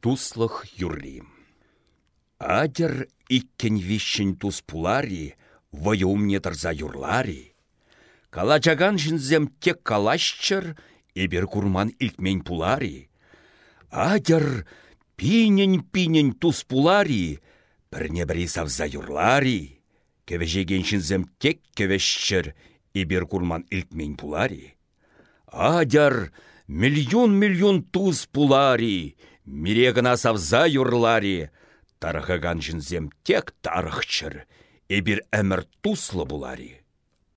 туслых юрли. Адер иккен вишшін тус пулари, вайумне тұрза юрлари. Калачаган жінзем тек калашчыр, эбір курман илтмен пулари. Адер пинен-пинен тус пулари, бірне бірі савза юрлари. Кевежеген жінзем тек кевешчір, эбір курман илтмен пулари. Адер миллион-миллион туз пулари, мирегіна савза юрлари, тарғыган жінзем тек тарықчыр, эбір әмір туслы булари.